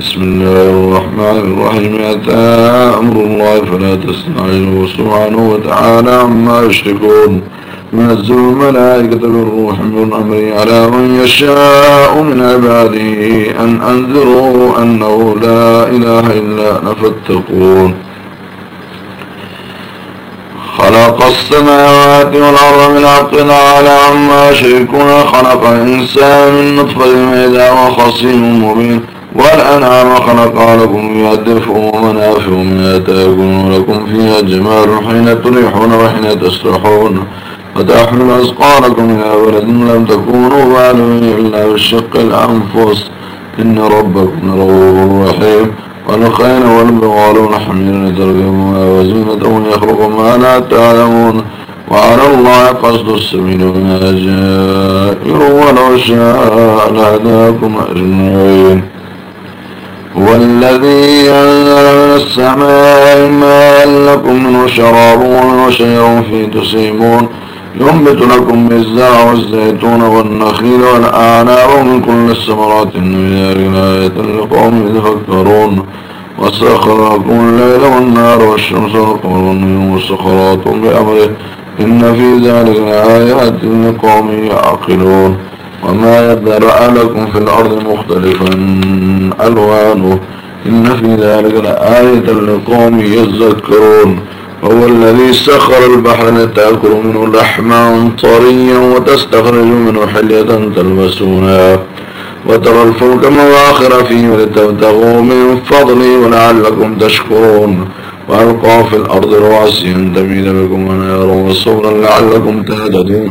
بسم الله الرحمن الرحيم. أتى أمر الله فلا تستعجلوا سبحانه وتعالى عما يشركون. ينزل الملائكة بالروح من أمره على من يشاء من عباده أن أنذروا أنه لا إله إلا أنا فاتقون. خلق السماوات والأرض من حق تعالى عما يشركون. خلق الإنسان من نطفة ميدا وخصيم مبين. والأنعام خلقها لكم الدفء ومنافع منها تأكلون لكم فيها جمال حين تريحون وحين تسرحون وتحمل أسقاركم إلى بلد لم تكونوا بالغين إلا بالشق الأنفس. إن ربكم لغفور رحيم. والخيل والبغال والحمير لتركبوها وزينة يخلق ما لا تعلمون. وعلى الله قصد السبيل بما جائر ولو شاء لهداكم أجمعين. والذي أنزل من السماء ماء لكم شراب وشجر فيه تسيمون. ينبت لكم بالزرع والزيتون والنخيل والأعناب ومن كل الثمرات إن ذلك لآية لقوم يتفكرون. وسخر لكم الليل والنهار والشمس والقمر والنجوم والسخرات بأمره. إن في ذلك لآيات لقوم يعقلون. وما يذرأ لكم في الأرض مختلفا ألوانه إن في ذلك لآية لقوم يذكرون هو الذي سخر البحر لتأكل منه لحما طريا وتستخرج منه حلية تلبسونها وترى الفلك مواخر فيه لتبتغوا من فضله ولعلكم تشكرون وألقى في الأرض رواسي تميد بكم ونارا وصولا لعلكم تهتدون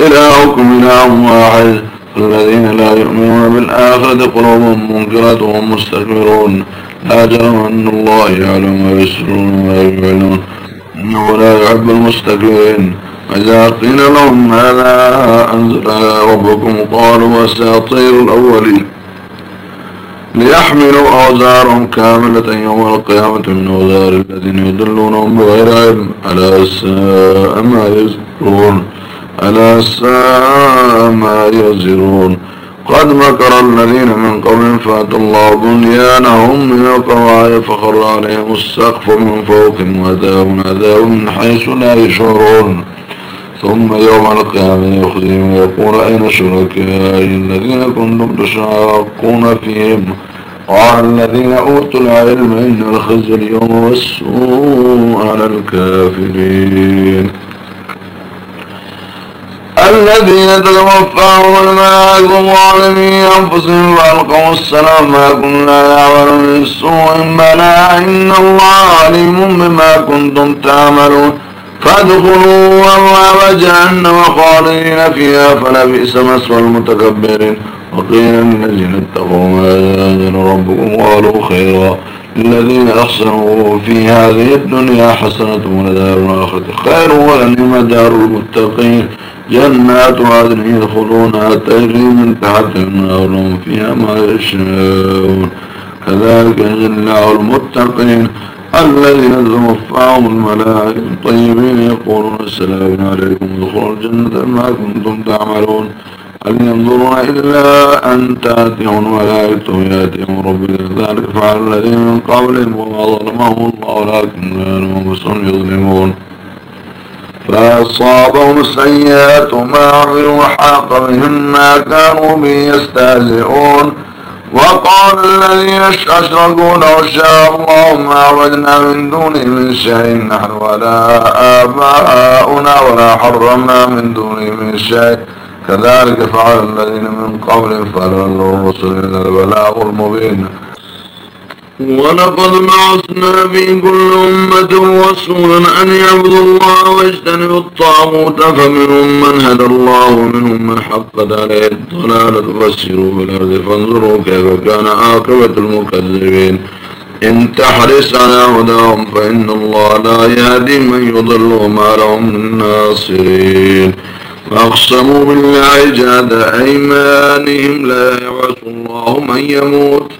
إلهكم إله واحد الذين لا يؤمنون بالآخرة قلوبهم منكرة وهم مستكبرون. لا جرم أن الله يعلم ما يسرون وما يعلنون إنه لا يحب المستكبرين. وإذا قيل لهم ماذا أنزل ربكم؟ قالوا أساطير الأولين. ليحملوا أوزارهم كاملة يوم القيامة من أوزار الذين يدلونهم بغير علم. ألا ساء ما يزرون؟ ألا ساء ما يزرون. قد مكر الذين من قبل فات الله بنيانهم من القواعد فخر عليهم السقف من فوقهم وأتاهم عذاب من حيث لا يشعرون. ثم يوم القيامة يخزيهم ويقول أين شركائي الذين كنتم تشاقون فيهم؟ قال الذين أوتوا العلم إن الخزي اليوم والسوء على الكافرين. الذين تتوفاهم الملائكة ظالمين أنفسهم فألقوا السلام ما كنا نعمل من سوء. بلى إن الله عليم بما كنتم تعملون. فادخلوا أبواب جهنم خالدين فيها فلبئس مسوى المتكبرين. وقيل للذين اتقوا ما ربكم؟ قالوا خيرا. الذين أحسنوا في هذه الدنيا حسنة ولدار الآخرة خير ولنعم دار المتقين. جنات عدن يدخلونها تجري من تحت النار فيها ما يشاءون كذلك الله المتقين الذين توفاهم الملائكة الطيبين يقولون السلام عليكم. ادخلوا الجنة ما كنتم تعملون. هل ينظرون إلا أن تأتيهم الملائكة يأتيهم ربك ذلك فعل الذين من قبلهم وما ظلمهم الله لكن كانوا يظلمون. فأصابهم سيئات ما عملوا وحاق بهم ما كانوا به يستهزئون. وقال الذين أشركوا لو شاء الله ما عبدنا من دونه من شيء نحن ولا آباؤنا ولا حرمنا من دونه من شيء. كذلك فعل الذين من قبل فلن الرسل إلى البلاغ المبين. ولقد بعثنا في كل أمة رسولا أن يعبدوا الله واجتنبوا الطاغوت فمنهم من هدى الله ومنهم من حقت عليه الضلالة. فسروا في الأرض فانظروا كيف كان عاقبة المكذبين. إن تحرص على هداهم فإن الله لا يهدي من يضل وما لهم من ناصرين. فأقسموا بالله جاد أيمانهم لا يبعث الله من يموت.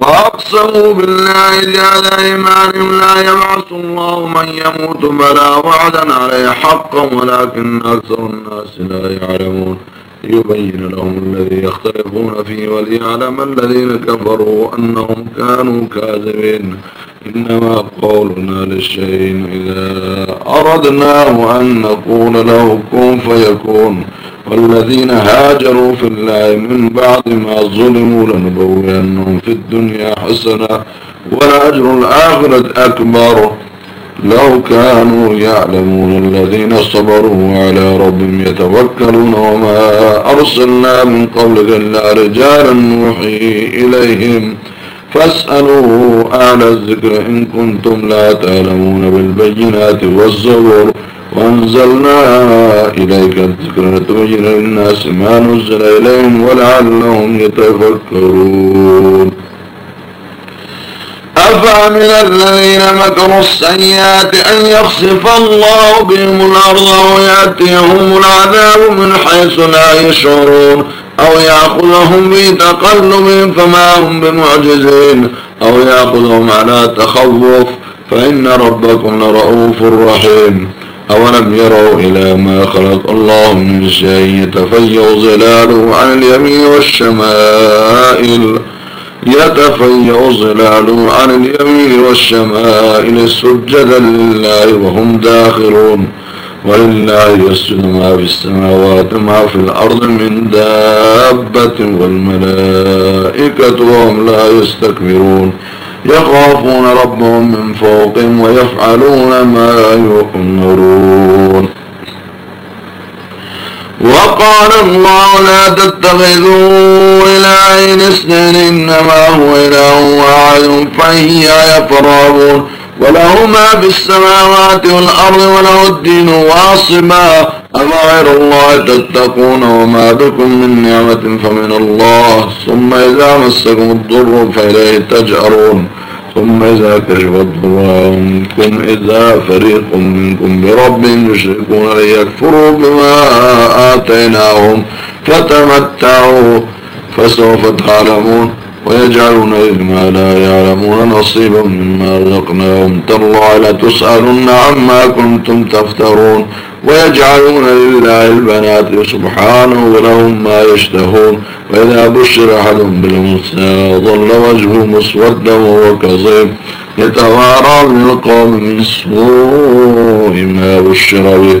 وأقسموا بالله جاد أيمانهم لا يبعث الله من يموت. بلا وعدا عليه حقا ولكن أكثر الناس لا يعلمون. ليبين لهم الذي يختلفون فيه وليعلم الذين كفروا أنهم كانوا كاذبين. إنما قولنا للشيء إذا أردناه أن نقول له كن فيكون. والذين هاجروا في الله من بعد ما ظلموا لنبوئنهم في الدنيا حسنة ولأجر الآخرة أكبر. لو كانوا يعلمون الذين صبروا على ربهم يتوكلون وما أرسلنا من قبلك إلا رجالا نوحي إليهم. فاسألوا أهل الذكر إن كنتم لا تعلمون بالبينات والزبور. وأنزلنا إليك الذكر لتبين للناس ما نزل إليهم ولعلهم يتفكرون. أفأمن الذين مكروا السيئات أن يخسف الله بهم الأرض ويأتيهم العذاب من حيث لا يشعرون. أو يأخذهم في تقلبهم فما هم بمعجزين أو يأخذهم على تخوف فإن ربكم لرؤوف رحيم. أولم يروا إلى ما خلق الله من شيء يتفيأ ظلاله عن اليمين والشمائل يتفيأ ظلاله عن اليمين والشمائل سجدا لله وهم داخلون. ولله يسجد ما في السماوات ما في الأرض من دابة والملائكة وهم لا يستكبرون. يخافون ربهم من فوقهم ويفعلون ما يؤمرون. وقال الله لا تتخذوا إلهين اثنين إنما هو إله واحد فهي يفرابون وله ما في السماوات والأرض وله الدين واصبا. أغير الله تتقون وما بكم من نعمة فمن الله. ثم إذا مسكم الضر فإليه تجأرون. ثم إذا كشف الضر عنكم إذا فريق منكم برب يشركون ليكفروا بما آتيناهم فتمتعوا فسوف تعلمون. ويجعلون لما لا يعلمون نصيبا مما رزقناهم. تالله لتسألن عما كنتم تفترون. ويجعلون لله البنات سبحانه ولهم ما يشتهون. وإذا بشر أحدهم بالأنثى ظل وجهه مسودا وهو كظيم. يتوارى من القوم من سوء ما بشر به.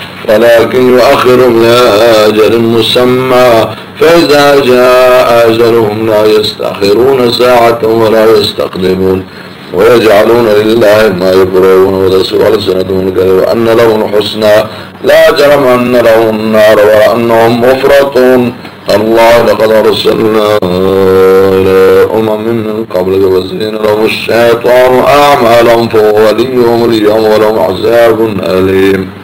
ولكن يؤخر إلى أجل مسمى. فإذا جاء أجلهم لا يستأخرون ساعة ولا يستقدمون ويجعلون لله ما يكرهون وتسوى ألسنتهم الكذب أن لهم الحسنى. لا جرم أن لهم النار وأنهم مفرطون. الله لقد أرسلنا إلى أمم من قبلك وزين لهم الشيطان أعمالهم فهو وليهم اليوم ولهم عذاب أليم.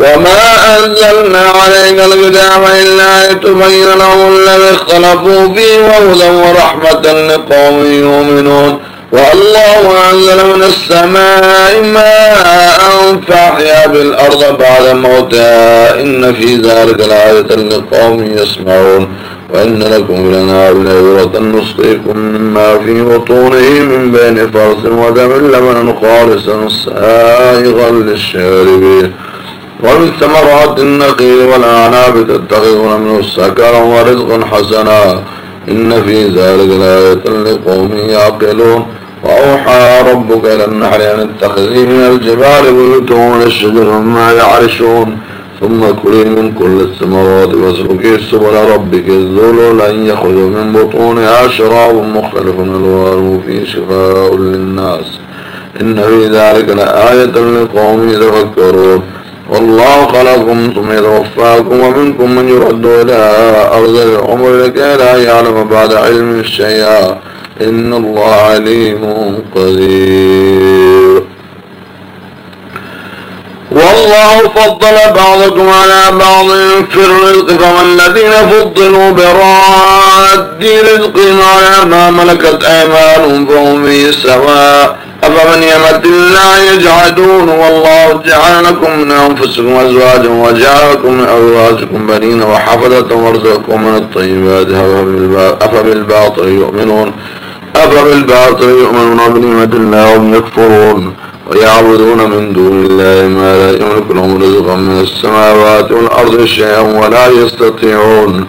وما أنزلنا عليك الكتاب إلا لتبين لهم الذي اختلفوا فيه وهدى ورحمة لقوم يؤمنون والله أنزل من السماء ماء فأحيا بالأرض بعد موتها إن في ذلك لآية لقوم يسمعون وإن لكم الأنهار لعبرة نسقيكم مما في بطونه من بين فرس ودم لمن خالصا سائغا للشاربين ومن ثمرات النخيل والأعناب تتخذون منه سكرا ورزقا حسنا. إن في ذلك لآية لقوم يعقلون. وأوحى ربك إلى النحل أن اتخذي من الجبال بيوتا الشجر وما يعرشون. ثم كلي من كل الثمرات واسلكي السبل ربك الذلول أن يخرج من بطونها شراب مختلف ألوانه فيه شفاء للناس. إن في ذلك لآية لقوم يتفكرون. والله خلقكم ثم يتوفاكم ومنكم من يرد إلى أرض العمر لكي لا يعلم بعد علم الشيء إن الله عليم قدير. والله فضل بعضكم على بعض في الرزق فما الذين فضلوا براد رزقهم على ما ملكت أيمانهم فهم في سواء. أفمن يمت الله يجعدون والله جعل لكم من أنفسكم أزواجا وجعل لكم من أزواجكم بنين وحفظة ورزقكم من الطيبات أفبالباطل يؤمنون أفبالباطل يؤمنون بنعمة الله وهم يكفرون ويعبدون من دون الله ما لا يملك لهم رزقا من السماوات والأرض شيئا ولا يستطيعون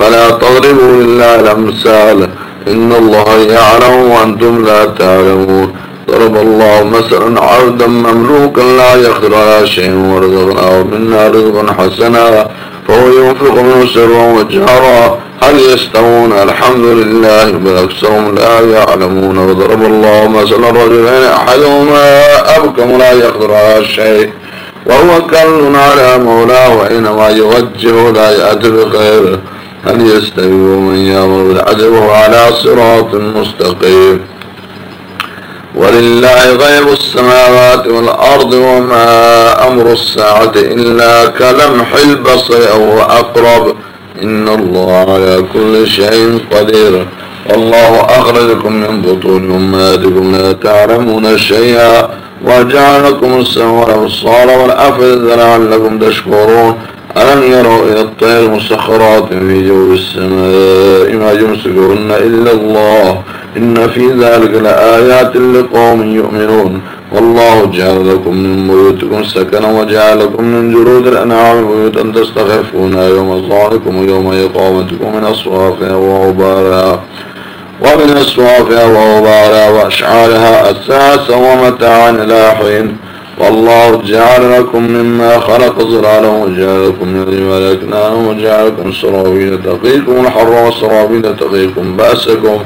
فلا تضربوا لله الأمثال إن الله يعلم وأنتم لا تعلمون ضرب الله مثلا عبدا مملوكا لا يقدر على شيء ورزقناه منا رزقا حسنا فهو ينفق منه سرا وجهرا. هل يستوون؟ الحمد لله بل أكثرهم لا يعلمون. وضرب الله مثلا رجلين أحدهما أبكم لا يقدر على شيء وهو كل على مولاه وإنما يوجه لا يأتي بخير. هل يستوي من يأمر بالعدل وهو على صراط مستقيم؟ ولله غيب السماوات والأرض وما أمر الساعة إلا كلمح البصر أو أقرب إن الله على كل شيء قدير. والله أخرجكم من بطون أمهاتكم لا تعلمون شيئا. وجعلكم السمع والأبصار والأفئدة لعلكم تشكرون. ألم يروا إلى الطير مسخرات في جو السماء ما يمسكهن إلا الله؟ إن في ذلك لآيات لقوم يؤمنون. والله جعل لكم من بيوتكم سكنا وجعل لكم من جلود الأنعام بيوتا تستخفونها يوم صاحكم ويوم إقامتكم من أصوافها وغبارها. ومن أصوافها وغبارها وأشعارها أساسا ومتاعا إلى حين. والله جعل لكم مما خلق ظلالا وجعل لكم من أكنانا وجعل لكم سرابيل تقيكم الحر وسرابيل تقيكم بأسكم.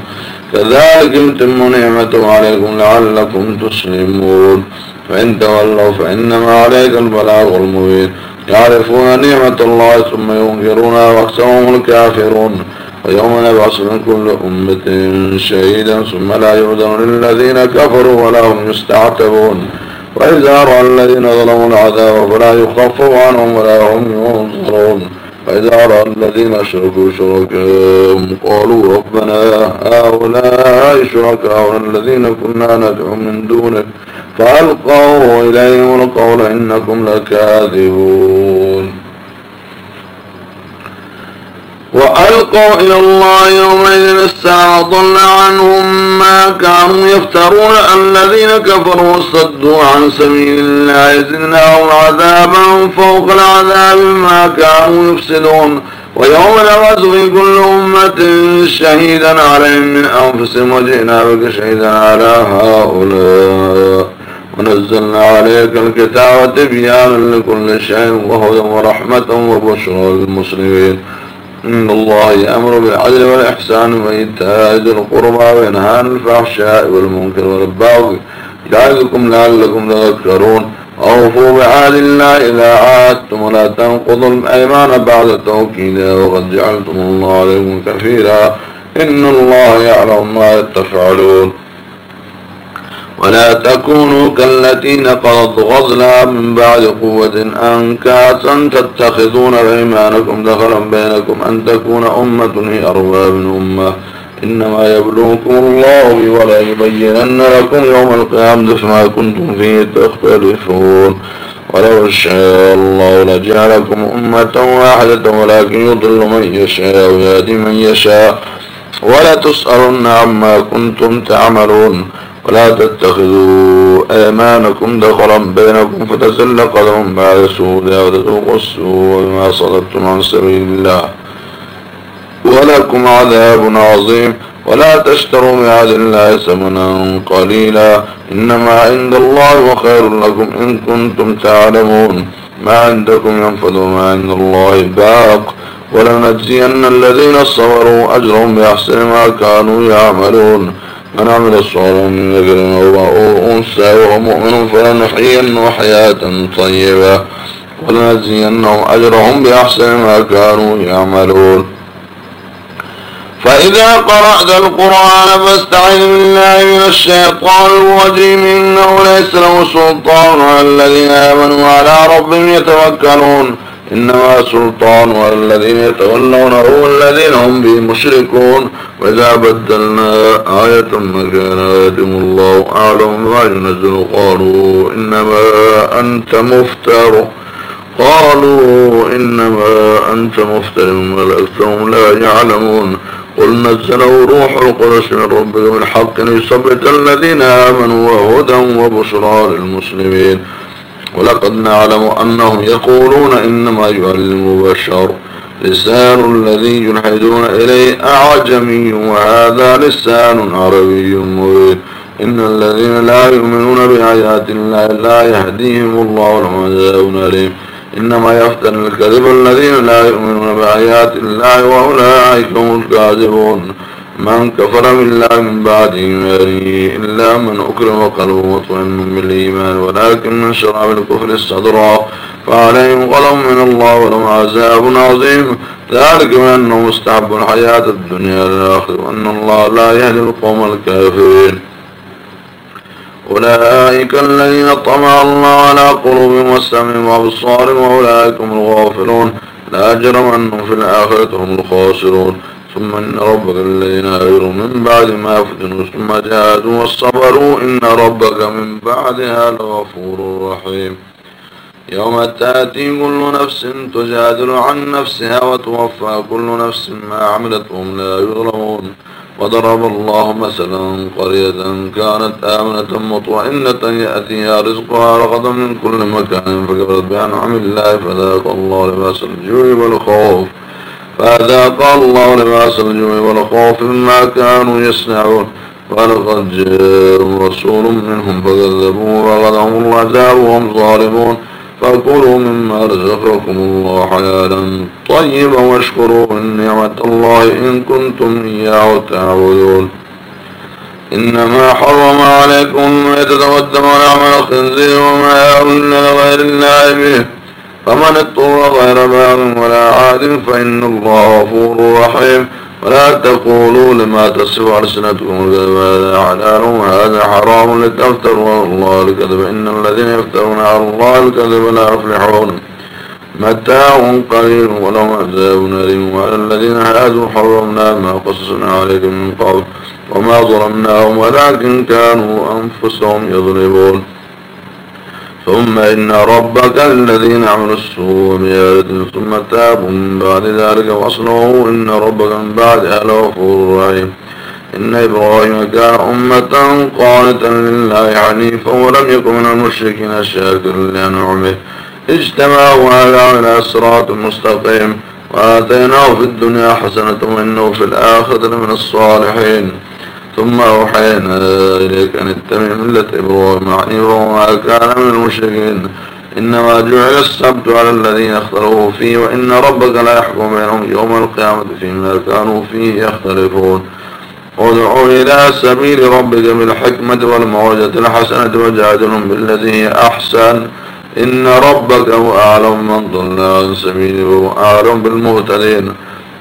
كذلك يتم نعمته عليكم لعلكم تسلمون. فإن تولوا فإنما عليك البلاغ المبين. يعرفون نعمة الله ثم ينكرونها وأكثرهم الكافرون. ويوم نبعث من كل أمة شهيدا ثم لا يؤذن للذين كفروا ولا هم يستعتبون. وإذا رأى الذين ظلموا العذاب فلا يخفف عنهم ولا هم ينصرون فإذا رأى الذين أشركوا شركاءهم قالوا ربنا هؤلاء شركاؤنا الذين كنا ندعو من دونك فألقوا إليهم القول إنكم لكاذبون وألقوا إلى الله يومئذ الساعة ضل عنهم ما كانوا يفترون الذين كفروا صدوا عن سبيل الله زدناهم عذابا فوق العذاب ما كانوا يفسدون ويوم نبعث في كل أمة شهيدا عليهم من أنفسهم وجئنا بك شهيدا على هؤلاء. ونزلنا عليك الكتاب تبيانا لكل شيء وهدى ورحمة وبشرى للمسلمين. إن الله يأمر بالعدل والإحسان وإيتاء ذي القربى وينهى عن الفحشاء والمنكر والبغي يعظكم لعلكم تذكرون. أوفوا بعهد الله إذا عاهدتم ولا تنقضوا الأيمان بعد توكيدها وقد جعلتم الله عليكم كثيرا إن الله يعلم ما تفعلون. ولا تكونوا كالتي نقضت غزلا من بعد قوة أنكاسا تتخذون أيمانكم دخلا بينكم أن تكون أمة هي أرباب أمة إنما يبلوكم الله ولا يبينن لكم يوم القيامة فيما كنتم فيه تختلفون. ولو شاء الله لجعلكم أمة واحدة ولكن يضل من يشاء ويهدي من يشاء. ولا تسألن عما كنتم تعملون. ولا تتخذوا أيمانكم دخلا بينكم فتزل قدم بعد سودها وتذوقوا السوء بما صددتم عن سبيل الله. ولكم عذاب عظيم. ولا تشتروا بعهد الله ثمنا قليلا. إنما عند الله وخير لكم إن كنتم تعلمون. ما عندكم ينفذ وما عند الله باق. ولنجزين الذين صبروا أجرهم بأحسن ما كانوا يعملون. من عمل صالحا من ذكر أو أنثى وهو مؤمن فلنحيينه حياة طيبة ولنجزينهم أجرهم بأحسن ما كانوا يعملون. فإذا قرأت القرآن فاستعذ بالله من الشيطان الرجيم إنه ليس له سلطان على الذين آمنوا على ربهم يتوكلون. إنما سلطان الذين يتولونه والذين هم به مشركون. وإذا بدلنا آية مكان آية الله أعلم ما ينزل. قالوا إنما أنت مفتر. قالوا إنما أنت مفتر بل أكثرهم لا يعلمون. قل نزله روح القدس من ربك بالحق ليثبت الذين آمنوا وهدى وبشرى للمسلمين. ولقد نعلم أنهم يقولون إنما يعلم بشر لسان الذي يلحدون إليه أعجمي وهذا لسان عربي مبين. إن الذين لا يؤمنون بآيات الله لا يهديهم الله لهم عذاب أليم. إنما يفتن الكذب الذين لا يؤمنون بآيات الله وأولئك هم الكاذبون. من كفر بالله من بعد إيمانه إلا من أكرم قلبه مطمئن بالإيمان ولكن من شرع بالكفر الصدر فعليهم غلم من الله ولهم عذاب عظيم. ذلك بأنه مستحب الحياة الدنيا للآخر وأن الله لا يهدي القوم الكافرين. أولئك الذين طمع الله على قلوبهم والسمع وأبصارهم وأولئك هم الغافلون. لا جرم أنهم في الآخرة هم الخاسرون. ثم إن ربك الذين هاجروا من بعد ما فتنوا ثم جاهدوا والصبروا إن ربك من بعدها لغفور رحيم. يوم تأتي كل نفس تجادل عن نفسها وتوفى كل نفس ما عملت وهم لا يظلمون. وضرب الله مثلا قرية كانت آمنة مطمئنة يأتيها رزقها رغدا من كل مكان فكبرت بأنعم الله فذاق الله لباس الجوع والخوف. فذاق الله لباس الجوع والخوف مما كانوا يصنعون. ولقد جاءوا رسول منهم فكذبوا فغدهم العذاب وهم ظالمون. فكلوا مما رزقكم الله حلالا طيبا واشكروا نعمة الله إن كنتم إياه تعبدون. إنما حرم عليكم الميتة والدم ولحم الخنزير وما أهل لغير الله به. فمن اضطر غير باغ ولا عاد فإن الله غفور رحيم. ولا تقولوا لما تصف ألسنتكم الكذب هذا حلال وهذا حرام. لتفتروا على الله الكذب. إن الذين يفترون على الله الكذب لا يفلحون. متاع قليل ولهم عذاب أليم. وعلى الذين هادوا حرمنا ما قصصنا عليك من قبل وما ظلمناهم ولكن كانوا أنفسهم يظلمون. ثم إن ربك الذين عملوا السوء بآية ثم تابوا من بعد ذلك وأصلحوا إن ربك من بعدها لغفور رحيم. إن إبراهيم كان أمة قانتا لله حنيفا ولم يكن من المشركين شاكرا لأنعمه. اجتمعوا على صراط مستقيم وآتيناه في الدنيا حسنة وإنه في الآخرة من الصالحين. ثم أوحينا إليك أن اتبع ملة إبراهيم حنيفا وما كان من المشركين. إنما جعل السبت على الذين اختلفوا فيه وإن ربك لا يحكم بينهم يوم القيامة فيما كانوا فيه يختلفون. ادعوا إلى سبيل ربك بالحكمة والموجة الحسنة وجادلهم بالذي أحسن. إن ربك هو أعلم من ضل عن سبيله وأعلم بالمهتدين.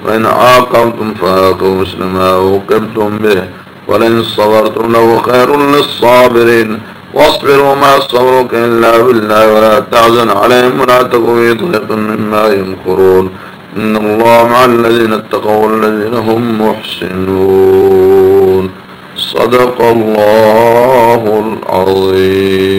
وإن عاقبتم فآقوا مثل ما عوقبتم به. ولئن صبرتم له خير للصابرين. واصبروا ما صبرك إلا بالله ولا تحزن عليهم ولا تكن في ضيق مما يمكرون. إن الله مع الذين اتقوا والذين هم محسنون. صدق الله العظيم.